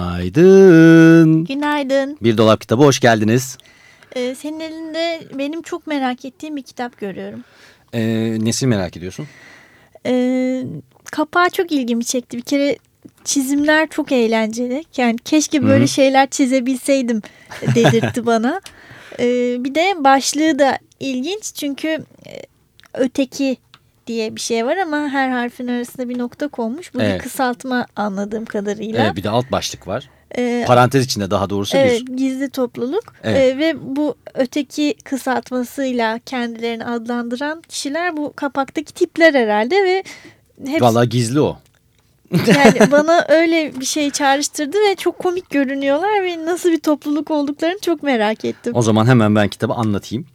Günaydın. Günaydın. Bir Dolap Kitabı hoş geldiniz. Ee, senin elinde benim çok merak ettiğim bir kitap görüyorum. Ee, nesi merak ediyorsun? Ee, kapağı çok ilgimi çekti. Bir kere çizimler çok eğlenceli. Yani keşke böyle Hı. şeyler çizebilseydim dedirtti bana. Ee, bir de başlığı da ilginç çünkü e, öteki diye bir şey var ama her harfin arasında bir nokta konmuş. Bu Evet. bir kısaltma anladığım kadarıyla. Ee, bir de alt başlık var. Ee, Parantez içinde daha doğrusu Evet bir. gizli topluluk Evet. Ee, ve bu öteki kısaltmasıyla kendilerini adlandıran kişiler bu kapaktaki tipler herhalde ve hepsi, Vallahi gizli o. yani bana öyle bir şey çağrıştırdı ve çok komik görünüyorlar ve nasıl bir topluluk olduklarını çok merak ettim. O zaman hemen ben kitabı anlatayım.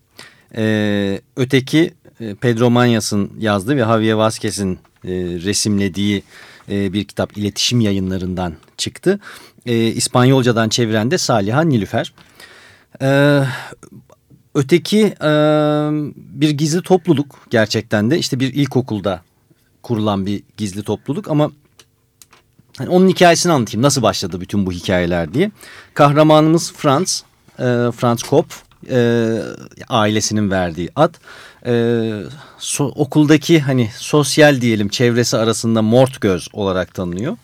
Ee, öteki Pedro Manyas'ın yazdığı ve Javier Vazquez'in e, resimlediği e, bir kitap iletişim yayınlarından çıktı. E, İspanyolcadan çeviren de Saliha Nilüfer. Öteki e, bir gizli topluluk gerçekten de işte bir ilkokulda kurulan bir gizli topluluk ama hani onun hikayesini anlatayım nasıl başladı bütün bu hikayeler diye. Kahramanımız Franz, e, Franz Kopp e, ailesinin verdiği ad. E, so- okuldaki hani sosyal diyelim çevresi arasında mort göz olarak tanınıyor.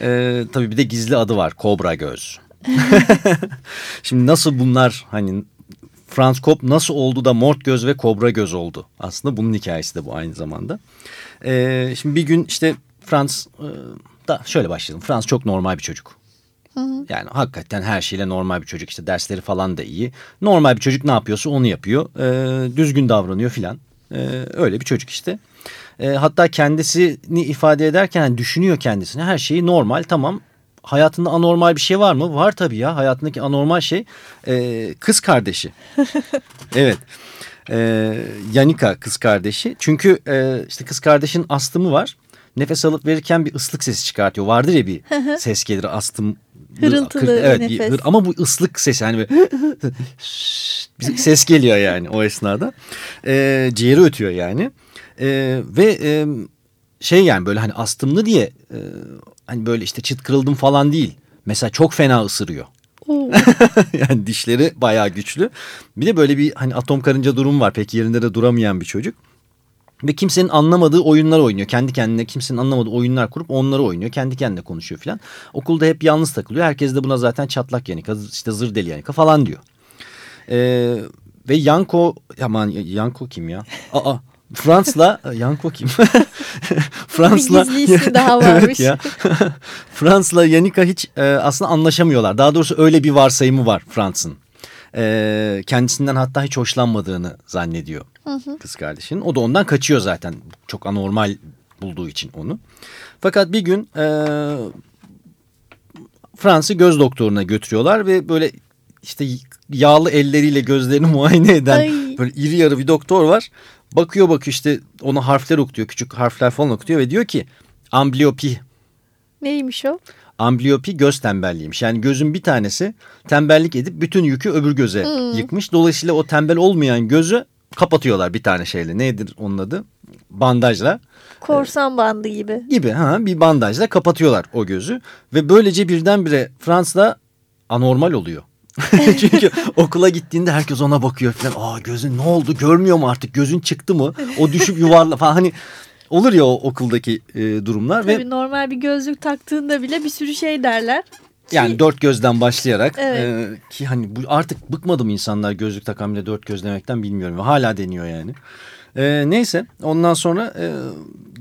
E, tabii bir de gizli adı var Kobra Göz. Şimdi nasıl bunlar hani Franz Kopp nasıl oldu da mort göz ve kobra göz oldu? Aslında bunun hikayesi de bu aynı zamanda. E, şimdi bir gün işte Franz e, da şöyle başlayalım. Franz çok normal bir çocuk. Yani hakikaten her şeyle normal bir çocuk işte dersleri falan da iyi. Normal bir çocuk ne yapıyorsa onu yapıyor. Ee, düzgün davranıyor filan. Ee, öyle bir çocuk işte. Ee, hatta kendisini ifade ederken düşünüyor kendisine her şeyi normal tamam. Hayatında anormal bir şey var mı? Var tabii ya hayatındaki anormal şey e, kız kardeşi. evet. Ee, Yanika kız kardeşi. Çünkü e, işte kız kardeşin astımı var. Nefes alıp verirken bir ıslık sesi çıkartıyor. Vardır ya bir ses gelir astım. Hırıltılı bir evet, nefes. hır- ama bu ıslık sesi hani böyle ses geliyor yani o esnada. Ee, ciğeri ötüyor yani. Ee, ve e, şey yani böyle hani astımlı diye e, hani böyle işte çıt kırıldım falan değil. Mesela çok fena ısırıyor. Yani dişleri bayağı güçlü. Bir de böyle bir hani atom karınca durum var. Pek yerinde de duramayan bir çocuk. Ve kimsenin anlamadığı oyunlar oynuyor. Kendi kendine kimsenin anlamadığı oyunlar kurup onları oynuyor. Kendi kendine konuşuyor falan. Okulda hep yalnız takılıyor. Herkes de buna zaten çatlak yanika, işte zır deli yanika falan diyor. Ee, ve Yanko, aman Yanko kim ya? Aa, Frans'la, Yanko kim? Frans'la, daha Evet varmış. ya. Frans'la Yanika hiç e, aslında anlaşamıyorlar. Daha doğrusu öyle bir varsayımı var Frans'ın. E, kendisinden hatta hiç hoşlanmadığını zannediyor kız kardeşinin. O da ondan kaçıyor zaten. Çok anormal bulduğu için onu. Fakat bir gün e, Frans'ı göz doktoruna götürüyorlar ve böyle işte yağlı elleriyle gözlerini muayene eden Ay. böyle iri yarı bir doktor var. Bakıyor bakıyor işte ona harfler okutuyor. Küçük harfler falan okutuyor ve diyor ki ambliopi. Neymiş o? Ambliopi göz tembelliymiş. Yani gözün bir tanesi tembellik edip bütün yükü öbür göze yıkmış. Dolayısıyla o tembel olmayan gözü kapatıyorlar bir tane şeyle. Nedir onun adı? Bandajla Korsan bandı gibi. gibi ha bir bandajla kapatıyorlar o gözü ve böylece birdenbire Fransa'da anormal oluyor. Çünkü okula gittiğinde herkes ona bakıyor falan. Aa gözün ne oldu görmüyor mu artık gözün çıktı mı? O düşüp yuvarla falan hani olur ya o okuldaki e, durumlar Tabii ve normal bir gözlük taktığında bile bir sürü şey derler. Yani dört gözden başlayarak Evet. e, ki hani bu artık bıkmadı mı insanlar gözlük takan bile dört göz demekten bilmiyorum hala deniyor yani. E, neyse ondan sonra e,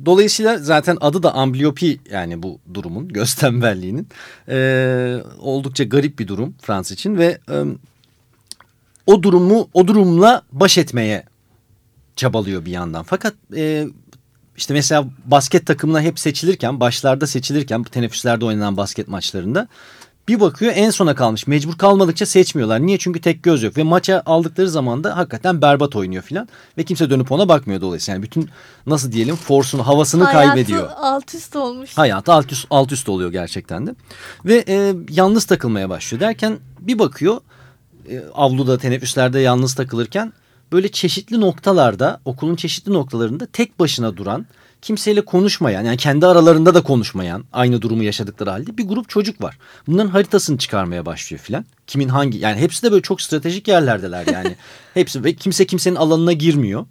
dolayısıyla zaten adı da ambliopi yani bu durumun göz tembelliğinin e, oldukça garip bir durum Frans için ve e, o durumu o durumla baş etmeye çabalıyor bir yandan. Fakat e, işte mesela basket takımına hep seçilirken başlarda seçilirken teneffüslerde oynanan basket maçlarında bir bakıyor en sona kalmış. Mecbur kalmadıkça seçmiyorlar. Niye? Çünkü tek göz yok. Ve maça aldıkları zaman da hakikaten berbat oynuyor filan. Ve kimse dönüp ona bakmıyor dolayısıyla. Yani bütün nasıl diyelim forsunu, havasını Hayatı kaybediyor. alt üst olmuş. Hayatı alt üst, alt üst oluyor gerçekten de. Ve e, yalnız takılmaya başlıyor derken bir bakıyor e, avluda teneffüslerde yalnız takılırken böyle çeşitli noktalarda okulun çeşitli noktalarında tek başına duran kimseyle konuşmayan yani kendi aralarında da konuşmayan aynı durumu yaşadıkları halde bir grup çocuk var. Bunların haritasını çıkarmaya başlıyor filan. Kimin hangi yani hepsi de böyle çok stratejik yerlerdeler yani. hepsi ve kimse kimsenin alanına girmiyor.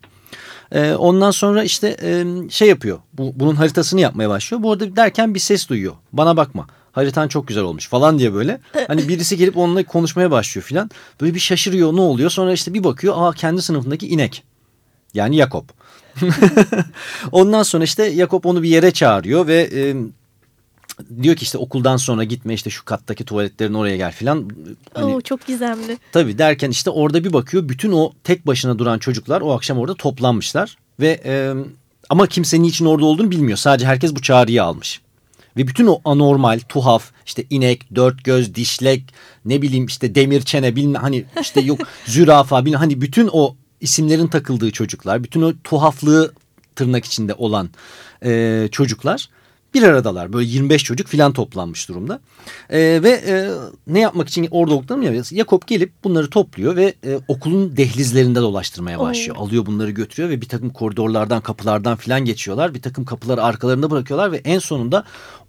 Ee, ondan sonra işte e, şey yapıyor. Bu, bunun haritasını yapmaya başlıyor. Bu arada derken bir ses duyuyor. Bana bakma. Haritan çok güzel olmuş falan diye böyle. Hani birisi gelip onunla konuşmaya başlıyor filan. Böyle bir şaşırıyor ne oluyor. Sonra işte bir bakıyor. Aa kendi sınıfındaki inek. Yani Yakup. Ondan sonra işte Yakup onu bir yere çağırıyor ve e, diyor ki işte okuldan sonra gitme işte şu kattaki tuvaletlerin oraya gel filan. Hani, Oo, çok gizemli. Tabii derken işte orada bir bakıyor bütün o tek başına duran çocuklar o akşam orada toplanmışlar. Ve e, ama kimse niçin orada olduğunu bilmiyor. Sadece herkes bu çağrıyı almış. Ve bütün o anormal, tuhaf, işte inek, dört göz, dişlek, ne bileyim işte demir çene, bilme hani işte yok zürafa, bilme hani bütün o isimlerin takıldığı çocuklar, bütün o tuhaflığı tırnak içinde olan e, çocuklar bir aradalar. Böyle 25 çocuk filan toplanmış durumda. E, ve e, ne yapmak için orada olduklarını Yakup gelip bunları topluyor ve e, okulun dehlizlerinde dolaştırmaya başlıyor. Oo. Alıyor bunları götürüyor ve bir takım koridorlardan kapılardan filan geçiyorlar. Bir takım kapıları arkalarında bırakıyorlar ve en sonunda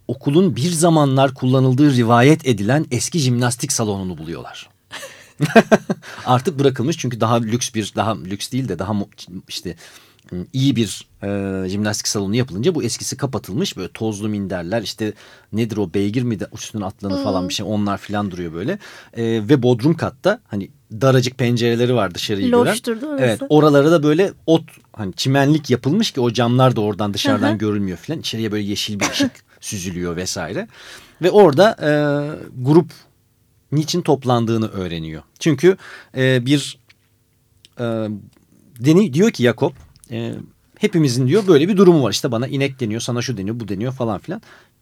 okulun bir zamanlar kullanıldığı rivayet edilen eski jimnastik salonunu buluyorlar. Artık bırakılmış çünkü daha lüks bir daha lüks değil de daha işte iyi bir e, jimnastik salonu yapılınca bu eskisi kapatılmış böyle tozlu minderler işte nedir o beygir mi de üstüne atlanır hmm. falan bir şey onlar filan duruyor böyle e, ve bodrum katta hani daracık pencereleri var dışarıyı Loştur, gören. Evet oralara da böyle ot hani çimenlik yapılmış ki o camlar da oradan dışarıdan görülmüyor filan içeriye böyle yeşil bir ışık süzülüyor vesaire ve orada e, grup niçin toplandığını öğreniyor. Çünkü e, bir e, deni, diyor ki Yakup e, hepimizin diyor böyle bir durumu var. İşte bana inek deniyor, sana şu deniyor, bu deniyor falan filan.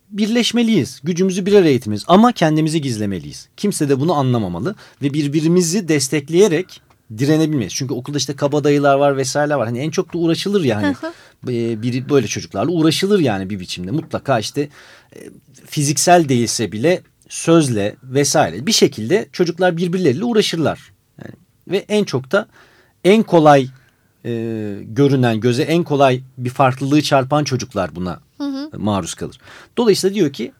Birleşmeliyiz. Gücümüzü bir araya etmeliyiz ama kendimizi gizlemeliyiz. Kimse de bunu anlamamalı ve birbirimizi destekleyerek direnebilmeyiz. Çünkü okulda işte kabadayılar var vesaireler var. Hani en çok da uğraşılır yani. bir böyle çocuklarla uğraşılır yani bir biçimde. Mutlaka işte e, fiziksel değilse bile sözle vesaire bir şekilde çocuklar birbirleriyle uğraşırlar. Yani, ve en çok da en kolay e, görünen göze en kolay bir farklılığı çarpan çocuklar buna hı hı. maruz kalır. Dolayısıyla diyor ki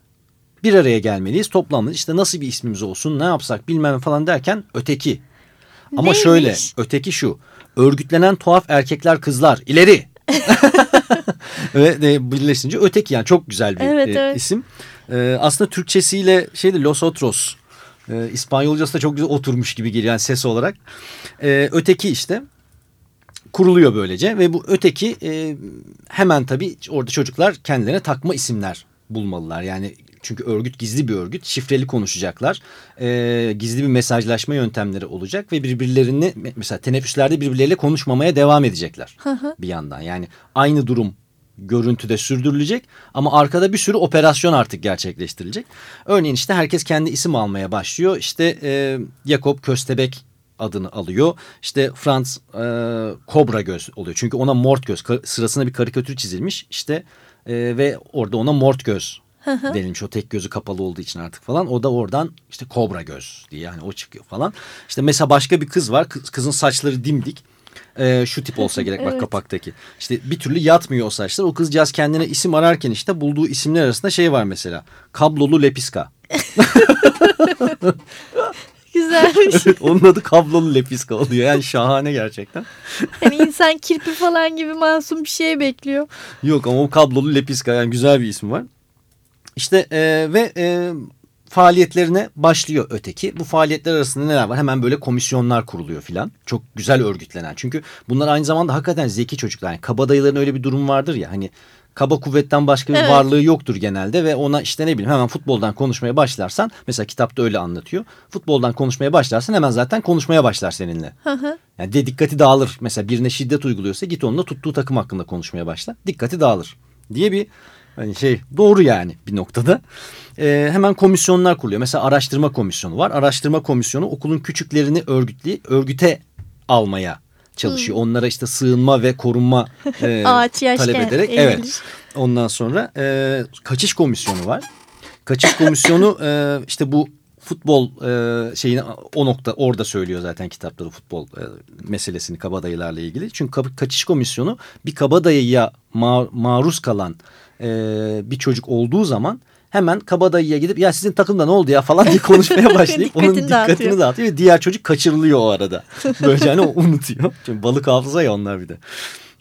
bir araya gelmeliyiz toplanmalıyız işte nasıl bir ismimiz olsun ne yapsak bilmem falan derken öteki. Ama Neymiş? şöyle öteki şu örgütlenen tuhaf erkekler kızlar ileri. Ve de birleşince öteki yani çok güzel bir evet, e, evet. isim. E, aslında Türkçesiyle şeydi Los Otros. E, İspanyolcası da çok güzel oturmuş gibi geliyor yani ses olarak. E, öteki işte kuruluyor böylece ve bu öteki e, hemen tabii orada çocuklar kendilerine takma isimler bulmalılar. Yani çünkü örgüt gizli bir örgüt. Şifreli konuşacaklar. E, gizli bir mesajlaşma yöntemleri olacak ve birbirlerini mesela teneffüslerde birbirleriyle konuşmamaya devam edecekler bir yandan. Yani aynı durum görüntüde sürdürülecek ama arkada bir sürü operasyon artık gerçekleştirilecek. Örneğin işte herkes kendi isim almaya başlıyor. İşte e, Jakob Köstebek adını alıyor. İşte Franz e, Kobra göz oluyor. Çünkü ona mort göz sırasında bir karikatür çizilmiş. İşte e, ve orada ona mort göz denilmiş. O tek gözü kapalı olduğu için artık falan. O da oradan işte kobra göz diye yani o çıkıyor falan. İşte mesela başka bir kız var. Kız, kızın saçları dimdik. Ee, şu tip olsa gerek bak evet. kapaktaki. İşte bir türlü yatmıyor o saçlar. O kızcağız kendine isim ararken işte bulduğu isimler arasında şey var mesela. Kablolu lepiska. Güzelmiş. evet, onun adı kablolu lepiska oluyor. Yani şahane gerçekten. Yani insan kirpi falan gibi masum bir şey bekliyor. Yok ama o kablolu lepiska yani güzel bir isim var. İşte e, ve e, faaliyetlerine başlıyor öteki. Bu faaliyetler arasında neler var? Hemen böyle komisyonlar kuruluyor filan. Çok güzel örgütlenen. Çünkü bunlar aynı zamanda hakikaten zeki çocuklar. Yani kabadayıların öyle bir durum vardır ya hani kaba kuvvetten başka bir Evet. varlığı yoktur genelde ve ona işte ne bileyim hemen futboldan konuşmaya başlarsan mesela kitapta öyle anlatıyor. Futboldan konuşmaya başlarsan hemen zaten konuşmaya başlar seninle. Hı hı. Yani de dikkati dağılır. Mesela birine şiddet uyguluyorsa git onunla tuttuğu takım hakkında konuşmaya başla. Dikkati dağılır diye bir hani şey doğru yani bir noktada. Ee, hemen komisyonlar kuruluyor. Mesela araştırma komisyonu var. Araştırma komisyonu okulun küçüklerini örgütley örgüte almaya çalışıyor. Onlara işte sığınma ve korunma e, Ağaç talep ederek. eğilir. Evet. Ondan sonra e, kaçış komisyonu var. Kaçış komisyonu e, işte bu futbol e, şeyini o nokta orada söylüyor zaten kitapları futbol e, meselesini kabadayılarla ilgili. Çünkü ka- kaçış komisyonu bir kabadayıya ma- maruz kalan e, bir çocuk olduğu zaman hemen kabadayıya gidip ya sizin takımda ne oldu ya falan diye konuşmaya başlayıp onun Dikkatini dağıtıyor. dağıtıyor ve diğer çocuk kaçırılıyor o arada. Böylece hani unutuyor. Çünkü balık hafıza ya onlar bir de.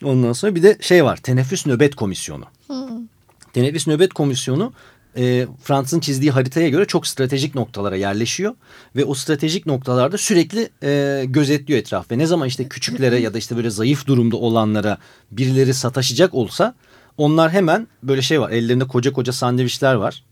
Ondan sonra bir de şey var teneffüs nöbet komisyonu. Teneffüs nöbet komisyonu e, Fransız'ın çizdiği haritaya göre çok stratejik noktalara yerleşiyor. Ve o stratejik noktalarda sürekli e, gözetliyor etraf. Ve ne zaman işte küçüklere ya da işte böyle zayıf durumda olanlara birileri sataşacak olsa onlar hemen böyle şey var ellerinde koca koca sandviçler var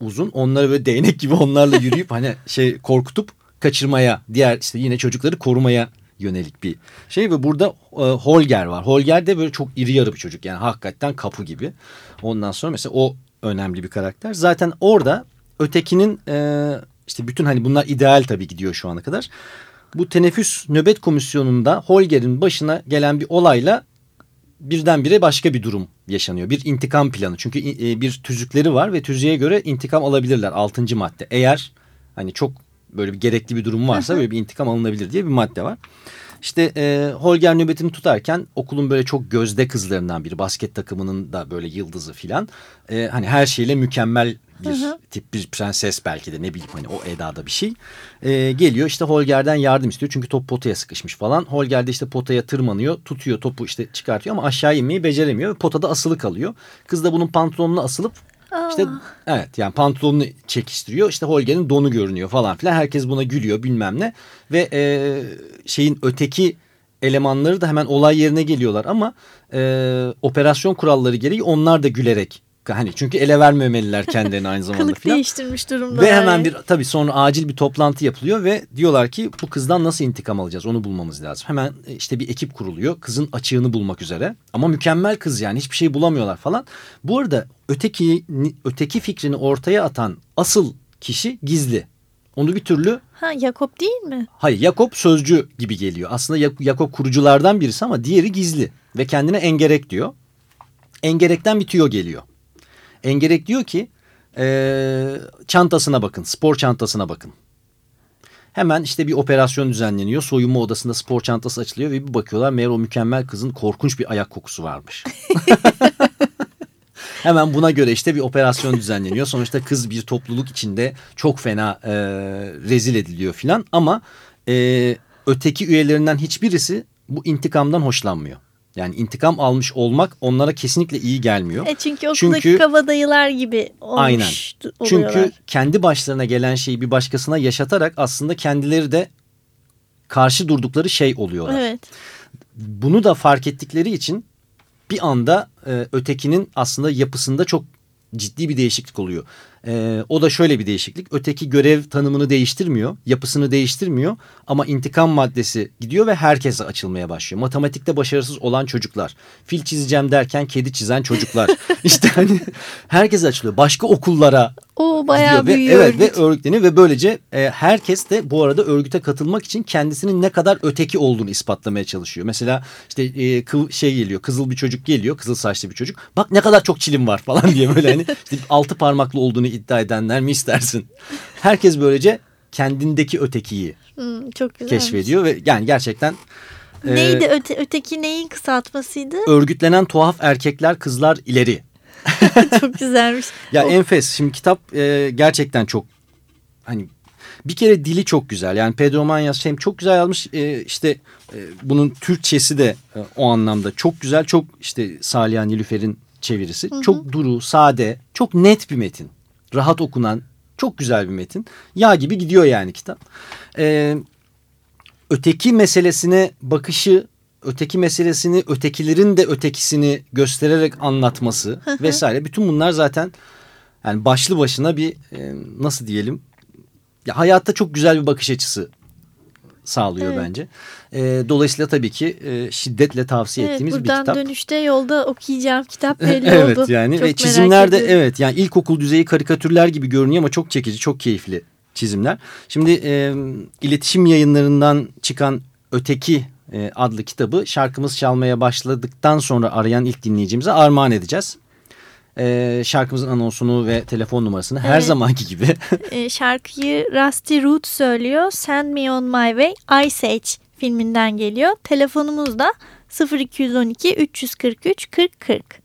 uzun. Onları böyle değnek gibi onlarla yürüyüp hani şey korkutup kaçırmaya diğer işte yine çocukları korumaya yönelik bir şey ve burada e, Holger var. Holger de böyle çok iri yarı bir çocuk yani hakikaten kapı gibi. Ondan sonra mesela o önemli bir karakter. Zaten orada ötekinin e, işte bütün hani bunlar ideal tabii gidiyor şu ana kadar. Bu teneffüs nöbet komisyonunda Holger'in başına gelen bir olayla birdenbire başka bir durum yaşanıyor. Bir intikam planı. Çünkü e, bir tüzükleri var ve tüzüğe göre intikam alabilirler. Altıncı madde. Eğer hani çok böyle bir gerekli bir durum varsa böyle bir intikam alınabilir diye bir madde var. İşte e, Holger nöbetini tutarken okulun böyle çok gözde kızlarından biri. Basket takımının da böyle yıldızı filan. E, hani her şeyle mükemmel bir tip bir prenses belki de ne bileyim hani o edada bir şey. E, geliyor işte Holger'den yardım istiyor. Çünkü top potaya sıkışmış falan. Holger de işte potaya tırmanıyor. Tutuyor topu işte çıkartıyor ama aşağı inmeyi beceremiyor. Potada asılı kalıyor. Kız da bunun pantolonuna asılıp işte evet yani pantolonunu çekiştiriyor. İşte Holger'in donu görünüyor falan filan. Herkes buna gülüyor bilmem ne. Ve e, şeyin öteki elemanları da hemen olay yerine geliyorlar ama e, operasyon kuralları gereği onlar da gülerek hani çünkü ele vermemeliler kendilerini aynı zamanda Kılık filan. değiştirmiş durumda. Ve hemen bir tabii sonra acil bir toplantı yapılıyor ve diyorlar ki bu kızdan nasıl intikam alacağız onu bulmamız lazım. Hemen e, işte bir ekip kuruluyor kızın açığını bulmak üzere ama mükemmel kız yani hiçbir şey bulamıyorlar falan. Bu arada öteki öteki fikrini ortaya atan asıl kişi gizli. Onu bir türlü Ha Jakob değil mi? hayır Jakob sözcü gibi geliyor. Aslında Jakob kuruculardan birisi ama diğeri gizli ve kendine engerek diyor. Engerekten bir tüyo geliyor. Engerek diyor ki eee, çantasına bakın spor çantasına bakın. Hemen işte bir operasyon düzenleniyor. Soyunma odasında spor çantası açılıyor ve bir bakıyorlar meğer o mükemmel kızın korkunç bir ayak kokusu varmış. Hemen buna göre işte bir operasyon düzenleniyor. Sonuçta kız bir topluluk içinde çok fena e, rezil ediliyor filan. Ama e, öteki üyelerinden hiçbirisi bu intikamdan hoşlanmıyor. Yani intikam almış olmak onlara kesinlikle iyi gelmiyor. E çünkü okuldaki Çünkü- kabadayılar gibi olmuş Aynen. oluyorlar. Çünkü kendi başlarına gelen şeyi bir başkasına yaşatarak aslında kendileri de karşı durdukları şey oluyorlar. Evet. Bunu da fark ettikleri için bir anda e, ötekinin aslında yapısında çok ciddi bir değişiklik oluyor. E, o da şöyle bir değişiklik. Öteki görev tanımını değiştirmiyor, yapısını değiştirmiyor ama intikam maddesi gidiyor ve herkese açılmaya başlıyor. Matematikte başarısız olan çocuklar, fil çizeceğim derken kedi çizen çocuklar. işte hani herkes açılıyor. Başka okullara O bayağı gidiyor ve, büyüyor. evet örgüt. ve örgütleniyor ve böylece e, herkes de bu arada örgüte katılmak için kendisinin ne kadar öteki olduğunu ispatlamaya çalışıyor. Mesela işte e, kı- şey geliyor kızıl bir çocuk geliyor kızıl saçlı bir çocuk bak ne kadar çok çilim var falan diye böyle hani işte altı parmaklı olduğunu iddia edenler mi istersin? Herkes böylece kendindeki ötekiyi Hmm, çok keşfediyor ve yani gerçekten e, Neydi öte, öteki neyin kısaltmasıydı? örgütlenen tuhaf erkekler kızlar ileri. çok güzelmiş. Ya Of. enfes. Şimdi kitap e, gerçekten çok hani bir kere dili çok güzel. Yani Pedro Manyas hem çok güzel yazmış. E, işte e, bunun Türkçesi de e, o anlamda çok güzel. Çok işte Salih Nilüfer'in çevirisi. Çok duru, sade, çok net bir metin. Rahat okunan, çok güzel bir metin. Yağ gibi gidiyor yani kitap. E, öteki meselesine bakışı öteki meselesini ötekilerin de ötekisini göstererek anlatması vesaire bütün bunlar zaten yani başlı başına bir e, nasıl diyelim ya hayatta çok güzel bir bakış açısı sağlıyor Evet. bence. E, dolayısıyla tabii ki e, şiddetle tavsiye Evet, ettiğimiz bir buradan kitap. dönüşte yolda okuyacağım kitap belli evet oldu. yani Çok ve merak çizimler de ediyorum. evet yani ilkokul düzeyi karikatürler gibi görünüyor ama çok çekici, çok keyifli çizimler. Şimdi e, iletişim yayınlarından çıkan Öteki e, adlı kitabı şarkımız çalmaya başladıktan sonra arayan ilk dinleyicimize armağan edeceğiz. E, şarkımızın anonsunu ve telefon numarasını her Evet. zamanki gibi E, şarkıyı Rusty Root söylüyor. Send Me On My Way Ice Age filminden geliyor. Telefonumuz da 0212 343 40 40.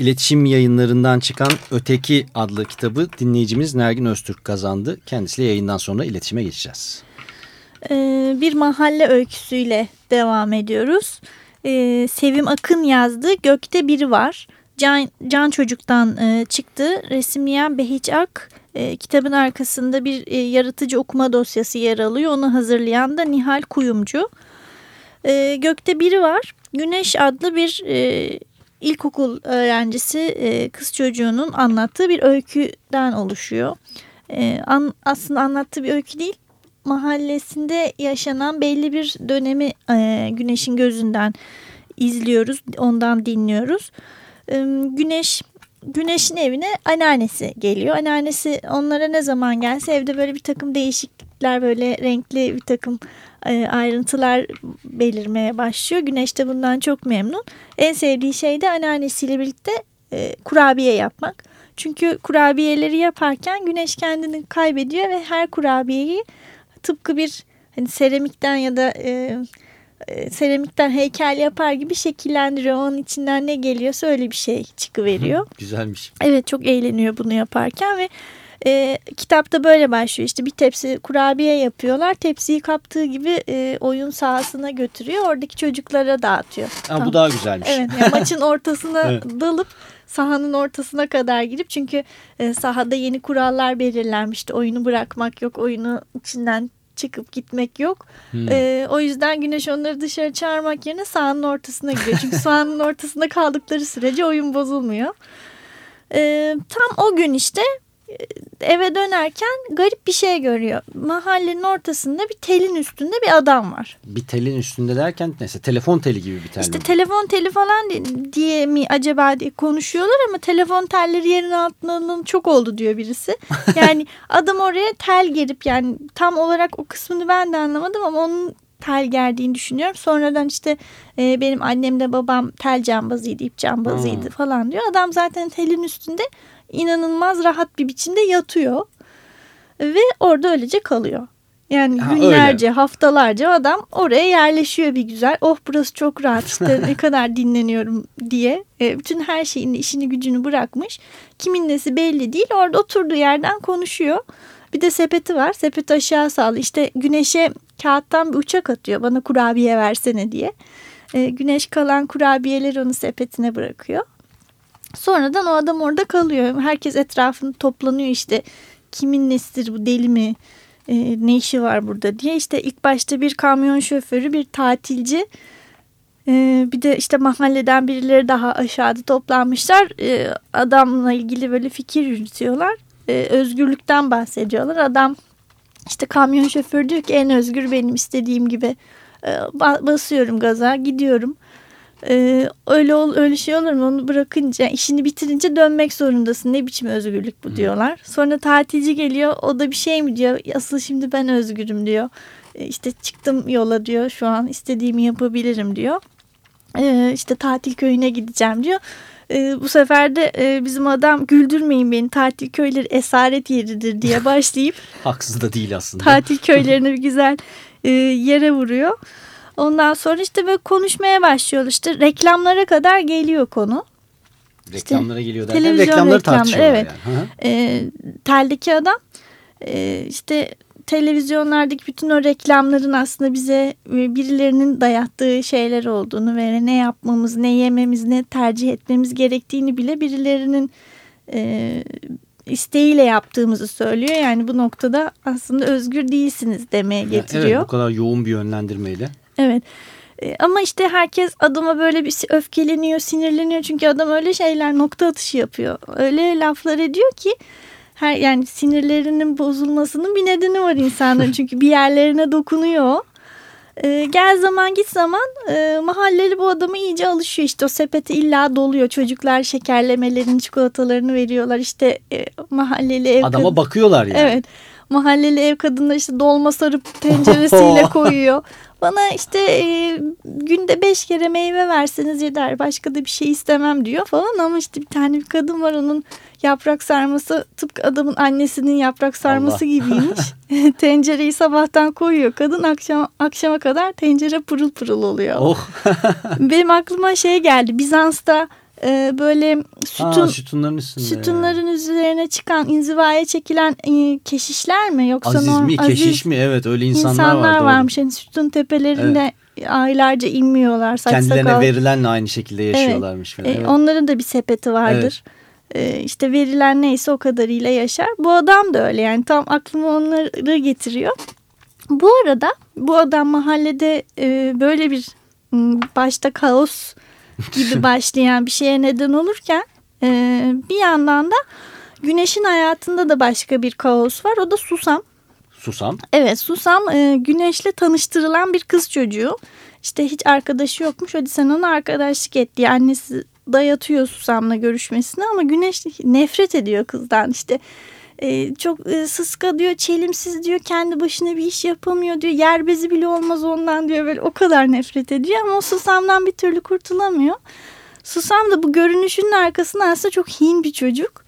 İletişim yayınlarından çıkan Öteki adlı kitabı dinleyicimiz Nergin Öztürk kazandı. Kendisiyle yayından sonra iletişime geçeceğiz. Ee, bir mahalle öyküsüyle devam ediyoruz. Ee, Sevim Akın yazdı. Gökte biri var. Can, Can Çocuk'tan e, çıktı. Resmiyen Behiç Ak e, kitabın arkasında bir e, yaratıcı okuma dosyası yer alıyor. Onu hazırlayan da Nihal Kuyumcu. E, Gökte biri var. Güneş adlı bir e, ilkokul öğrencisi e, kız çocuğunun anlattığı bir öyküden oluşuyor. E, aslında anlattığı bir öykü değil mahallesinde yaşanan belli bir dönemi e, Güneş'in gözünden izliyoruz, ondan dinliyoruz. Güneş Güneş'in evine anneannesi geliyor. Anneannesi onlara ne zaman gelse evde böyle bir takım değişiklikler, böyle renkli bir takım e, ayrıntılar belirmeye başlıyor. Güneş de bundan çok memnun. En sevdiği şey de anneannesiyle birlikte e, kurabiye yapmak. Çünkü kurabiyeleri yaparken güneş kendini kaybediyor ve her kurabiyeyi tıpkı bir hani seramikten ya da e, e, seramikten heykel yapar gibi şekillendiriyor. Onun içinden ne geliyorsa öyle bir şey çıkıveriyor. Güzelmiş. Evet çok eğleniyor bunu yaparken ve e, kitapta böyle başlıyor. İşte bir tepsi kurabiye yapıyorlar. Tepsiyi kaptığı gibi e, oyun sahasına götürüyor. Oradaki çocuklara dağıtıyor. Ha, Tamam. Bu daha güzelmiş. Evet yani maçın ortasına Evet. dalıp sahanın ortasına kadar girip çünkü e, sahada yeni kurallar belirlenmişti. Oyunu bırakmak yok, oyunu içinden çıkıp gitmek yok. Hmm. E, o yüzden Güneş onları dışarı çağırmak yerine sahanın ortasına gidiyor. Çünkü sahanın ortasında kaldıkları sürece oyun bozulmuyor. E, tam o gün işte eve dönerken garip bir şey görüyor. Mahallenin ortasında bir telin üstünde bir adam var. Bir telin üstünde derken neyse telefon teli gibi bir tel İşte mi? telefon teli falan di- diye mi acaba diye konuşuyorlar ama telefon telleri yerin altından çok oldu diyor birisi. Yani adam oraya tel gerip yani tam olarak o kısmını ben de anlamadım ama onun tel gerdiğini düşünüyorum. Sonradan işte e, benim annem de babam tel cambazıydı, ip cambazıydı Hmm. falan diyor. Adam zaten telin üstünde inanılmaz rahat bir biçimde yatıyor ve orada öylece kalıyor. Yani Ha, günlerce, haftalarca adam oraya yerleşiyor bir güzel. Oh burası çok rahat işte ne kadar dinleniyorum diye. E, bütün her şeyini, işini gücünü bırakmış. Kimin nesi belli değil. Orada oturduğu yerden konuşuyor. Bir de sepeti var. Sepeti aşağı sağlı. İşte güneşe kağıttan bir uçak atıyor. Bana kurabiye versene diye. E, güneş kalan kurabiyeleri onun sepetine bırakıyor. Sonradan o adam orada kalıyor. Herkes etrafında toplanıyor işte. Kimin nesidir bu deli mi? E, ne işi var burada diye. İşte ilk başta bir kamyon şoförü, bir tatilci. e, bir de işte mahalleden birileri daha aşağıda toplanmışlar. E, adamla ilgili böyle fikir yürütüyorlar. E, özgürlükten bahsediyorlar. Adam işte kamyon şoförü diyor ki en özgür benim istediğim gibi. E, ba- basıyorum gaza gidiyorum. Ee, öyle ol, öyle şey olur mu? Onu bırakınca, işini bitirince dönmek zorundasın. Ne biçim özgürlük bu diyorlar. Sonra tatilci geliyor. O da bir şey mi diyor? Asıl şimdi ben özgürüm diyor. Ee, işte çıktım yola diyor. Şu an istediğimi yapabilirim diyor. Ee, işte tatil köyüne gideceğim diyor. Ee, bu sefer de e, bizim adam güldürmeyin beni tatil köyleri esaret yeridir diye başlayıp Haksız da değil aslında. tatil köylerini güzel e, yere vuruyor. Ondan sonra işte böyle konuşmaya başlıyorlar. İşte reklamlara kadar geliyor konu. Reklamlara geliyor derken televizyon reklamları reklamları, tartışıyorlar evet. yani. Hı hı. E, teldeki adam e, işte televizyonlardaki bütün o reklamların aslında bize e, birilerinin dayattığı şeyler olduğunu ve ne yapmamız, ne yememiz, ne tercih etmemiz gerektiğini bile birilerinin e, isteğiyle yaptığımızı söylüyor. Yani bu noktada aslında özgür değilsiniz demeye getiriyor. Evet bu kadar yoğun bir yönlendirmeyle. Evet. E, Ama işte herkes adama böyle bir öfkeleniyor, sinirleniyor. Çünkü adam öyle şeyler nokta atışı yapıyor. Öyle laflar ediyor ki her yani sinirlerinin bozulmasının bir nedeni var insanların. Çünkü bir yerlerine dokunuyor. E, gel zaman git zaman e, mahalleli bu adama iyice alışıyor. İşte o sepeti illa doluyor. Çocuklar şekerlemelerini, çikolatalarını veriyorlar. İşte e, mahalleli ev Adama bakıyorlar yani. Evet. Mahalleli ev kadınları işte dolma sarıp tenceresiyle koyuyor. Bana işte e, günde beş kere meyve verseniz yeter. Başka da bir şey istemem diyor falan. Ama işte bir tane bir kadın var onun yaprak sarması tıpkı adamın annesinin yaprak sarması Allah. gibiymiş. Tencereyi sabahtan koyuyor. Kadın akşam akşama kadar tencere pırıl pırıl oluyor. Oh. Benim aklıma şey geldi. Bizans'ta e, böyle sütun Aa, sütunların üstünde. sütunların üzerine çıkan inzivaya çekilen e, keşişler mi yoksa Aziz mi keşiş mi evet öyle insanlar, insanlar, var. varmış. Yani sütun tepelerinde aylarca inmiyorlar. Saç Kendilerine sakal. verilenle aynı şekilde yaşıyorlarmış. falan. E, Evet. Onların da bir sepeti vardır. E, işte verilen neyse o kadarıyla yaşar. Bu adam da öyle yani tam aklıma onları getiriyor. Bu arada bu adam mahallede e, böyle bir başta kaos gibi başlayan bir şeye neden olurken e, bir yandan da Güneş'in hayatında da başka bir kaos var. O da Susam. Susam. Evet Susam e, Güneş'le tanıştırılan bir kız çocuğu. İşte hiç arkadaşı yokmuş. Hadi sen ona arkadaşlık et diye annesi dayatıyor Susam'la görüşmesine ama Güneş nefret ediyor kızdan. İşte E, çok e, sıska diyor, çelimsiz diyor, kendi başına bir iş yapamıyor diyor. Yer bezi bile olmaz ondan diyor. Böyle o kadar nefret ediyor ama o susamdan bir türlü kurtulamıyor. Susam da bu görünüşünün arkasında aslında çok hin bir çocuk.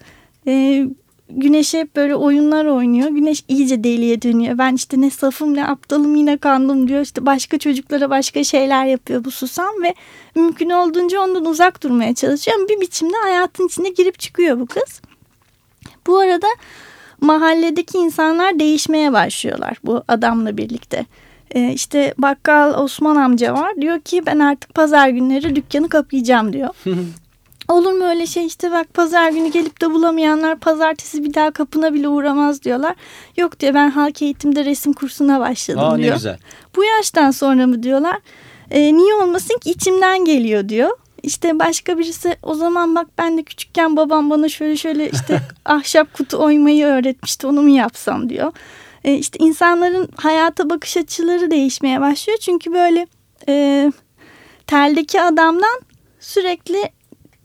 E, Güneş hep böyle oyunlar oynuyor. Güneş iyice deliye dönüyor. Ben işte ne safım ne aptalım yine kandım diyor. İşte başka çocuklara başka şeyler yapıyor bu susam ve mümkün olduğunca ondan uzak durmaya çalışıyor. Ama bir biçimde hayatın içine girip çıkıyor bu kız. Bu arada mahalledeki insanlar değişmeye başlıyorlar bu adamla birlikte. Ee, işte bakkal Osman amca var diyor ki ben artık pazar günleri dükkanı kapayacağım diyor. Olur mu öyle şey işte bak pazar günü gelip de bulamayanlar pazartesi bir daha kapına bile uğramaz diyorlar. Yok diyor ben halk eğitimde resim kursuna başladım Aa, diyor. Ne güzel. Bu yaştan sonra mı diyorlar. E, niye olmasın ki içimden geliyor diyor. İşte başka birisi o zaman bak ben de küçükken babam bana şöyle şöyle işte ahşap kutu oymayı öğretmişti onu mu yapsam diyor. E, işte insanların hayata bakış açıları değişmeye başlıyor. Çünkü böyle e, teldeki adamdan sürekli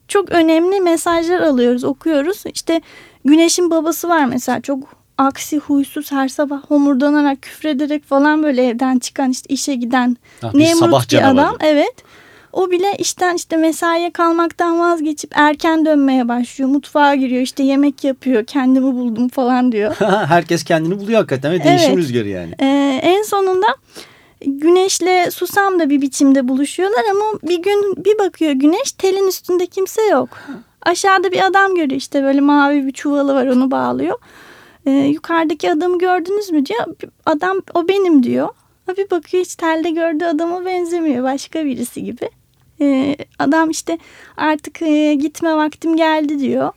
çok önemli mesajlar alıyoruz, okuyoruz. İşte Güneş'in babası var mesela çok aksi, huysuz, her sabah homurdanarak, küfrederek falan böyle evden çıkan işte işe giden Ah, bir sabah Nemrut bir adam. Evet. O bile işten işte mesaiye kalmaktan vazgeçip erken dönmeye başlıyor. Mutfağa giriyor işte yemek yapıyor. Kendimi buldum falan diyor. Herkes kendini buluyor hakikaten ve değişim Evet. rüzgarı yani. Ee, en sonunda Güneş'le Susam da bir biçimde buluşuyorlar ama bir gün bir bakıyor Güneş telin üstünde kimse yok. Aşağıda bir adam görüyor işte böyle mavi bir çuvalı var onu bağlıyor. Ee, yukarıdaki adamı gördünüz mü diyor. Adam o benim diyor. Bir bakıyor hiç telde gördüğü adama benzemiyor başka birisi gibi. Ee, adam işte artık e, gitme vaktim geldi diyor.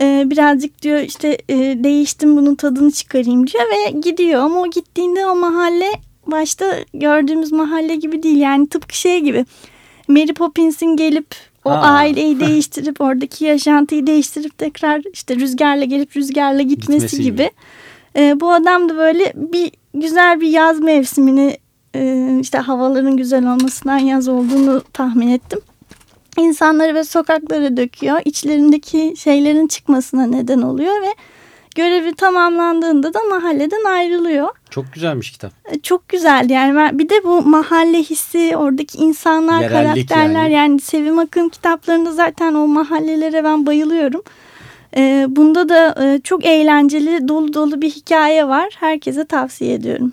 Ee, birazcık diyor işte e, değiştim bunun tadını çıkarayım diyor ve gidiyor. Ama o gittiğinde o mahalle başta gördüğümüz mahalle gibi değil. Yani tıpkı şey gibi Mary Poppins'in gelip o Aa. aileyi değiştirip oradaki yaşantıyı değiştirip tekrar işte rüzgarla gelip rüzgarla gitmesi, Gitmesi gibi. gibi. Ee, bu adam da böyle bir güzel bir yaz mevsimini e, işte havaların güzel olmasından yaz olduğunu tahmin ettim. İnsanları ve sokaklara döküyor. İçlerindeki şeylerin çıkmasına neden oluyor ve görevi tamamlandığında da mahalleden ayrılıyor. Çok güzelmiş kitap. E, Çok güzeldi yani bir de bu mahalle hissi oradaki insanlar Yerellik karakterler yani. yani. Sevim Akın kitaplarında zaten o mahallelere ben bayılıyorum. E, bunda da e, çok eğlenceli dolu dolu bir hikaye var herkese tavsiye ediyorum.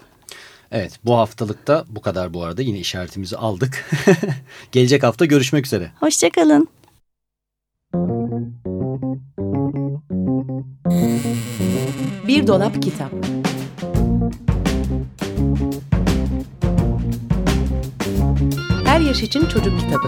Evet bu haftalıkta bu kadar bu arada yine işaretimizi aldık. Gelecek hafta görüşmek üzere. Hoşçakalın. Bir dolap kitap. Her yaş için çocuk kitabı.